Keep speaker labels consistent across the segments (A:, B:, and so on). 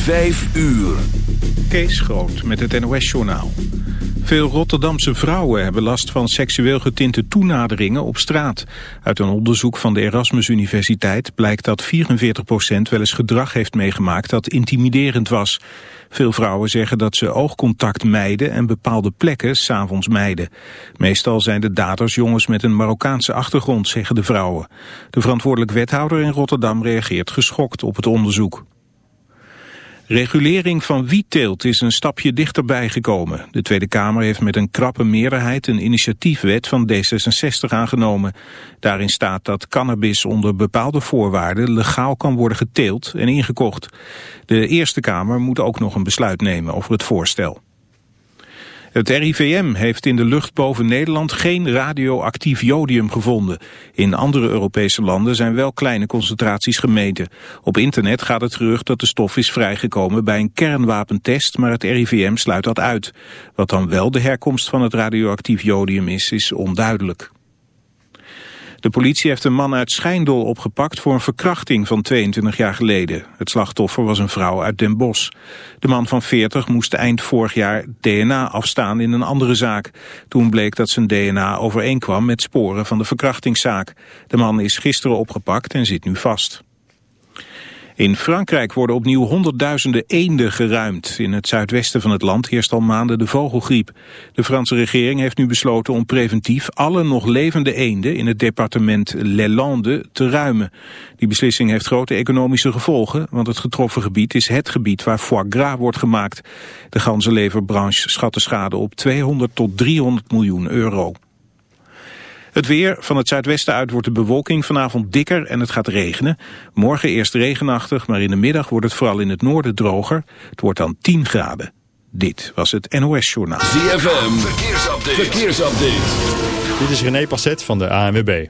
A: Vijf uur.
B: Kees Groot met het NOS-journaal. Veel Rotterdamse vrouwen hebben last van seksueel getinte toenaderingen op straat. Uit een onderzoek van de Erasmus Universiteit blijkt dat 44% wel eens gedrag heeft meegemaakt dat intimiderend was. Veel vrouwen zeggen dat ze oogcontact mijden en bepaalde plekken s'avonds mijden. Meestal zijn de daders jongens met een Marokkaanse achtergrond, zeggen de vrouwen. De verantwoordelijk wethouder in Rotterdam reageert geschokt op het onderzoek. Regulering van wietteelt is een stapje dichterbij gekomen. De Tweede Kamer heeft met een krappe meerderheid een initiatiefwet van D66 aangenomen. Daarin staat dat cannabis onder bepaalde voorwaarden legaal kan worden geteeld en ingekocht. De Eerste Kamer moet ook nog een besluit nemen over het voorstel. Het RIVM heeft in de lucht boven Nederland geen radioactief jodium gevonden. In andere Europese landen zijn wel kleine concentraties gemeten. Op internet gaat het gerucht dat de stof is vrijgekomen bij een kernwapentest, maar het RIVM sluit dat uit. Wat dan wel de herkomst van het radioactief jodium is, is onduidelijk. De politie heeft een man uit Schijndel opgepakt voor een verkrachting van 22 jaar geleden. Het slachtoffer was een vrouw uit Den Bosch. De man van 40 moest eind vorig jaar DNA afstaan in een andere zaak. Toen bleek dat zijn DNA overeenkwam met sporen van de verkrachtingszaak. De man is gisteren opgepakt en zit nu vast. In Frankrijk worden opnieuw honderdduizenden eenden geruimd. In het zuidwesten van het land heerst al maanden de vogelgriep. De Franse regering heeft nu besloten om preventief alle nog levende eenden in het departement Les Landes te ruimen. Die beslissing heeft grote economische gevolgen, want het getroffen gebied is het gebied waar foie gras wordt gemaakt. De ganzenleverbranche schat de schade op 200 tot 300 miljoen euro. Het weer, van het zuidwesten uit wordt de bewolking vanavond dikker en het gaat regenen. Morgen eerst regenachtig, maar in de middag wordt het vooral in het noorden droger. Het wordt dan 10 graden. Dit was het NOS Journaal.
A: ZFM, verkeersupdate. verkeersupdate.
C: Dit is René Passet van de ANWB.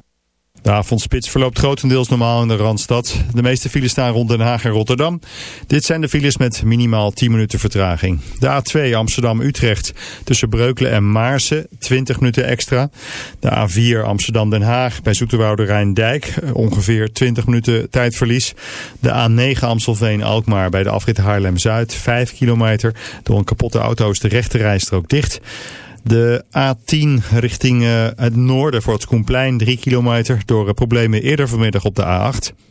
C: De avondspits verloopt grotendeels normaal in de Randstad. De meeste files staan rond Den Haag en Rotterdam. Dit zijn de files met minimaal 10 minuten vertraging. De A2 Amsterdam-Utrecht tussen Breukelen en Maarsen 20 minuten extra. De A4 Amsterdam-Den Haag bij Zoeterwoude Rijndijk ongeveer 20 minuten tijdverlies. De A9 Amstelveen-Alkmaar bij de afrit Haarlem-Zuid 5 kilometer. Door een kapotte auto is de rechte rijstrook dicht. De A10 richting uh, het noorden voor het Koenplein, 3 kilometer, door uh, problemen eerder vanmiddag op de A8.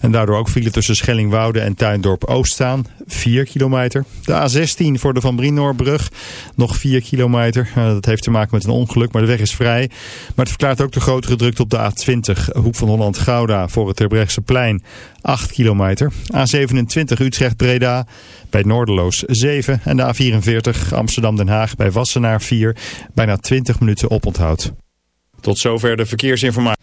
C: En daardoor ook file tussen Schellingwoude en Tuindorp Oost staan. 4 kilometer. De A16 voor de Van Brinoorbrug. Nog 4 kilometer. Uh, dat heeft te maken met een ongeluk, maar de weg is vrij. Maar het verklaart ook de grotere drukte op de A20. Hoek van Holland-Gouda voor het Terbrechtseplein. 8 kilometer. A27 Utrecht-Breda bij Noorderloos 7. En de A44 Amsterdam-Den Haag bij Wassenaar 4. Bijna 20 minuten oponthoud. Tot zover de verkeersinformatie.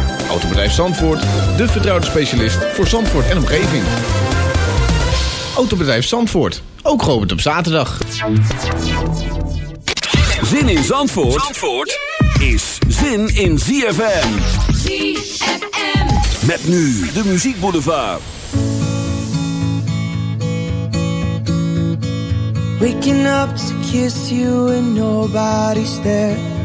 D: Autobedrijf Zandvoort, de vertrouwde specialist voor Zandvoort en omgeving. Autobedrijf Zandvoort, ook geopend op zaterdag.
A: Zin in Zandvoort, Zandvoort is zin in ZFM.
E: ZFM.
A: Met nu de muziekboulevard.
F: Waking up to kiss you and nobody's there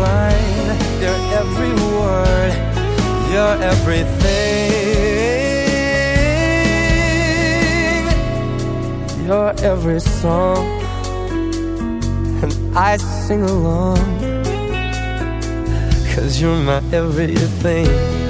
G: Line, your every word, your everything, your every song. And I sing along. Cause you're my everything.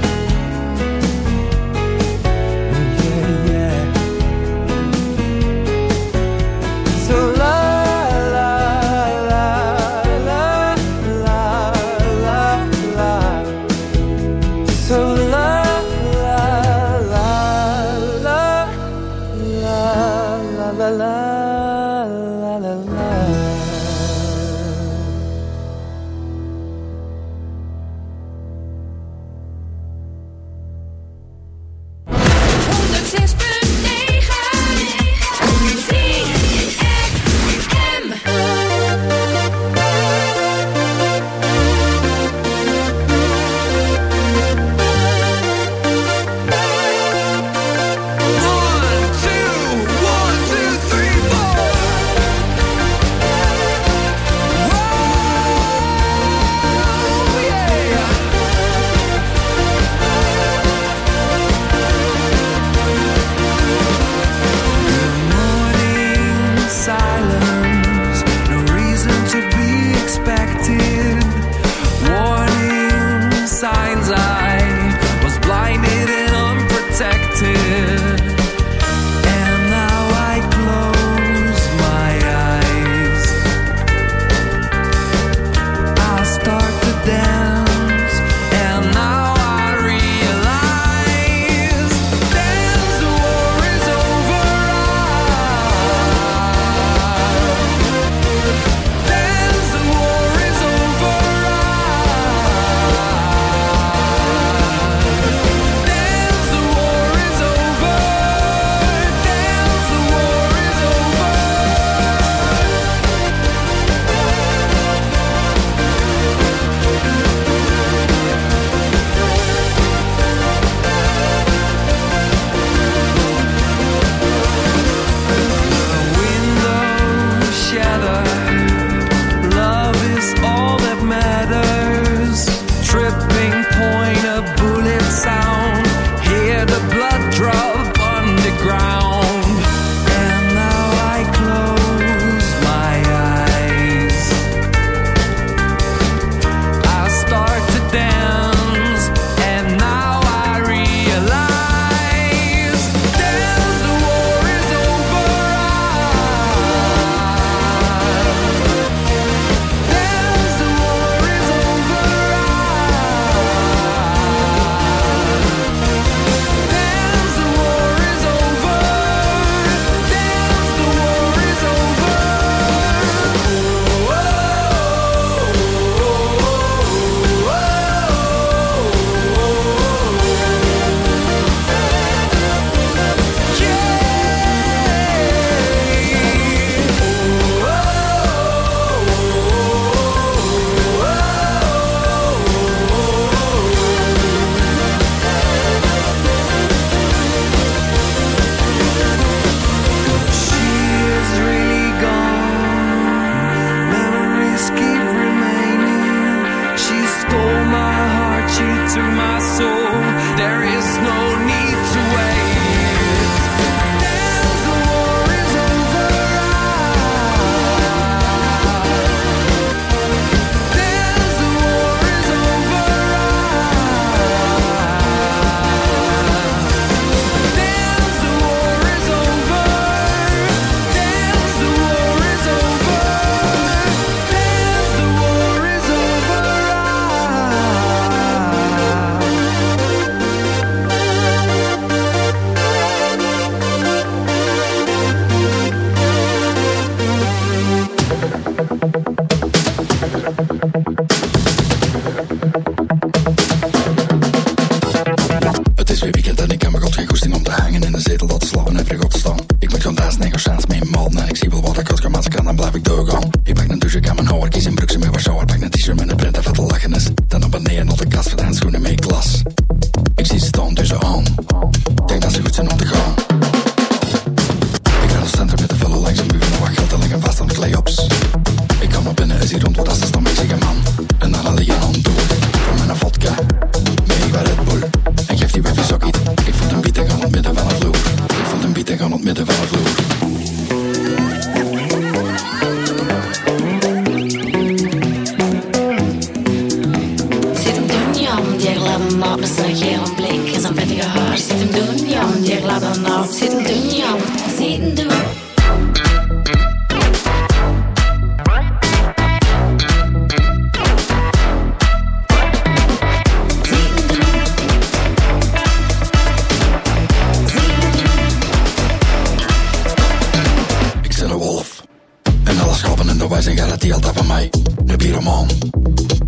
H: wij zijn die altijd van mij. De pyromaan.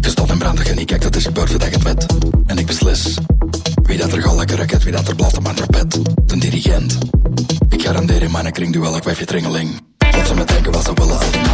H: Gestopt en brandig en ik kijk dat is gebeurd voordat ik het wet. En ik beslis. Wie dat er gal lekker raket, wie dat er blaft op mijn trapet. De dirigent. Ik garandeer in mijn kring duel, ik wijf je tringeling. Wat ze me denken, wat ze willen, al die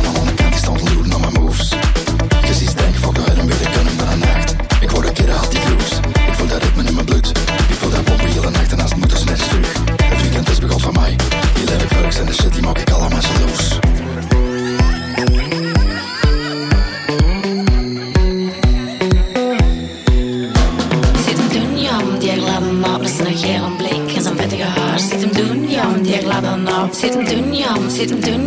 A: sitting doing.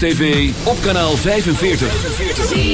A: TV op kanaal 45.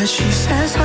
I: As she says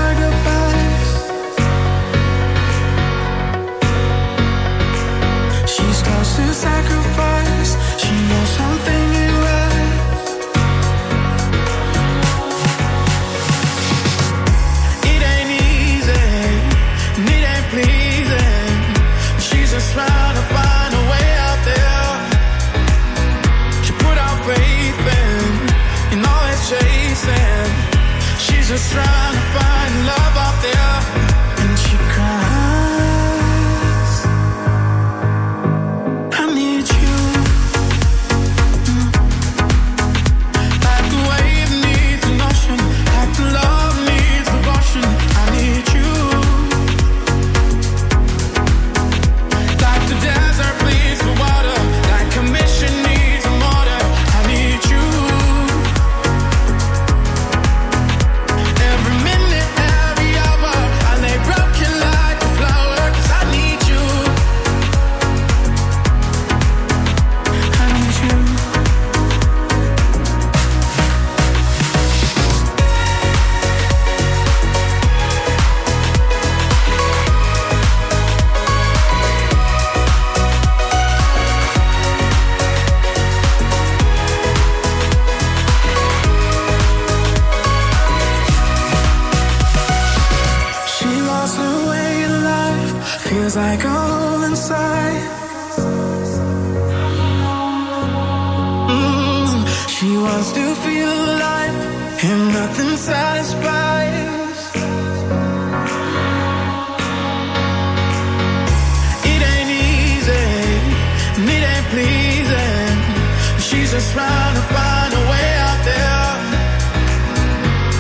I: She's just trying to find a way out there.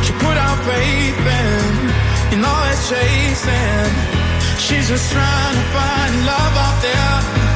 I: She put out faith in, in all that chasing. She's just trying to find love out there.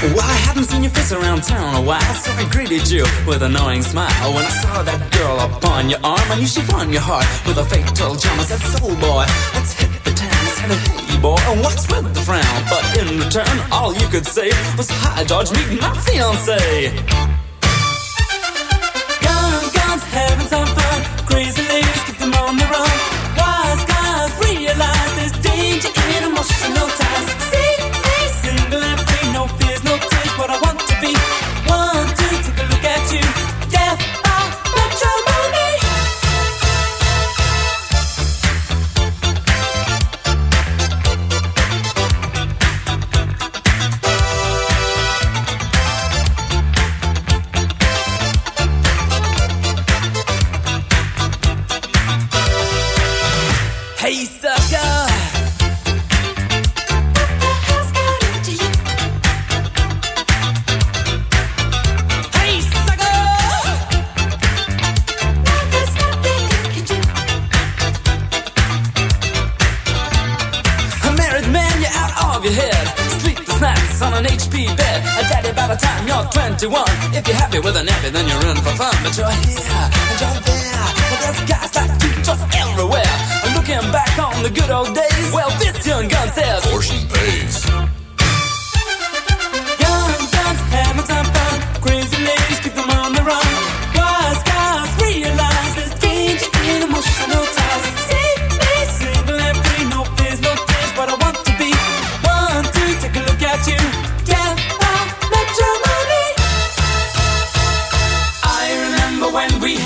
F: Well, I
J: haven't seen your face around town a while, so I greeted you with an annoying smile. When I saw that girl upon your arm, I knew she'd your heart with a fatal charm. I said, soul boy, let's hit the town. I said, hey boy, and what's with the frown? But in return, all you could say was, hi George, meet my fiance. Young guns having some fun, crazy ladies keep them on the run. Wise guys realize there's danger in emotional ties.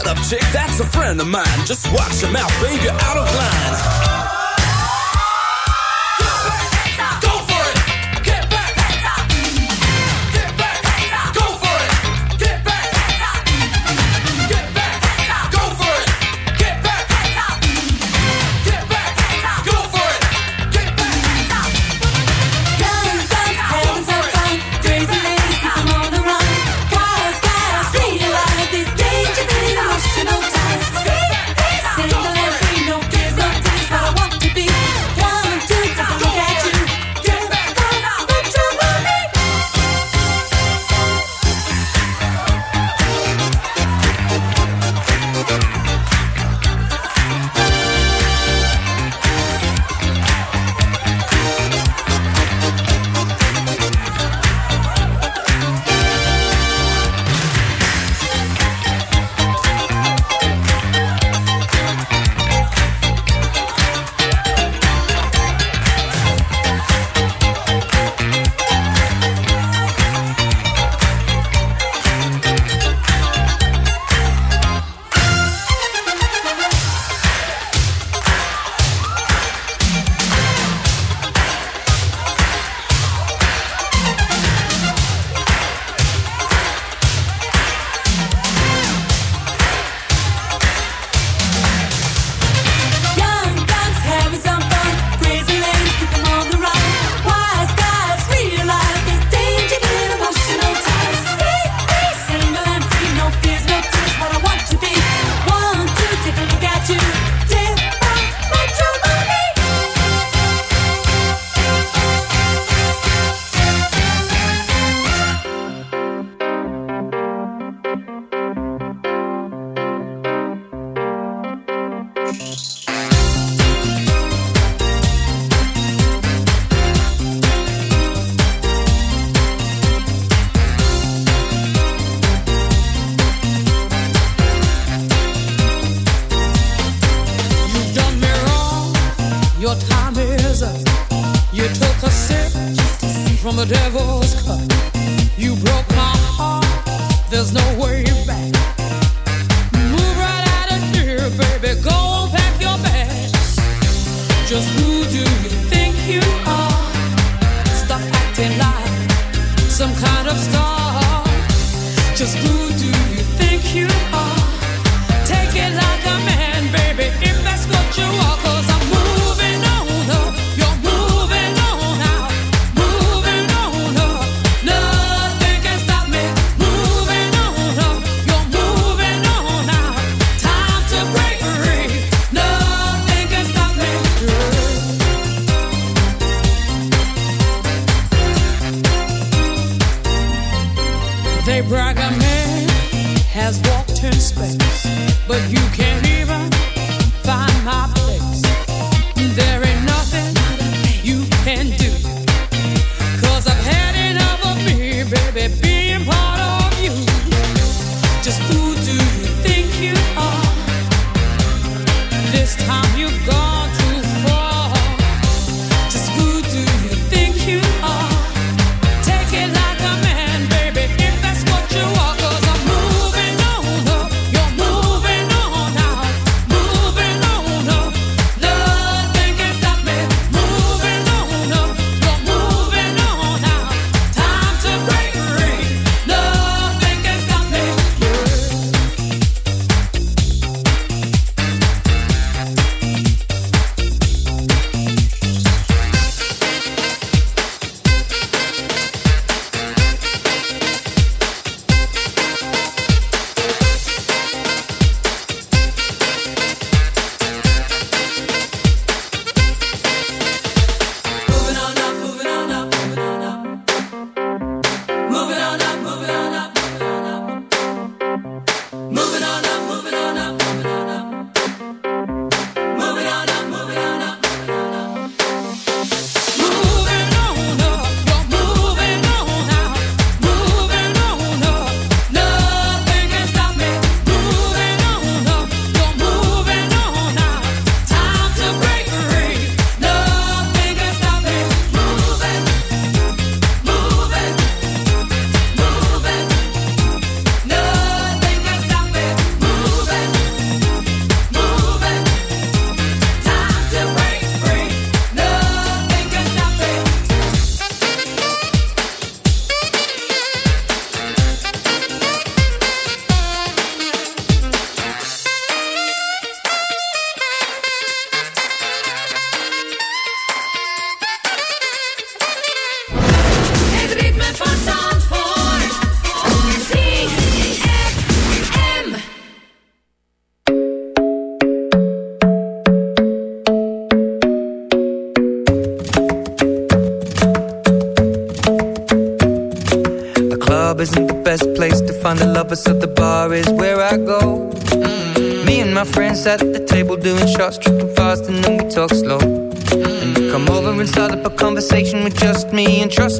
J: Shut up, chick, that's a friend of mine. Just watch your mouth, baby, out of line.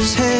K: his head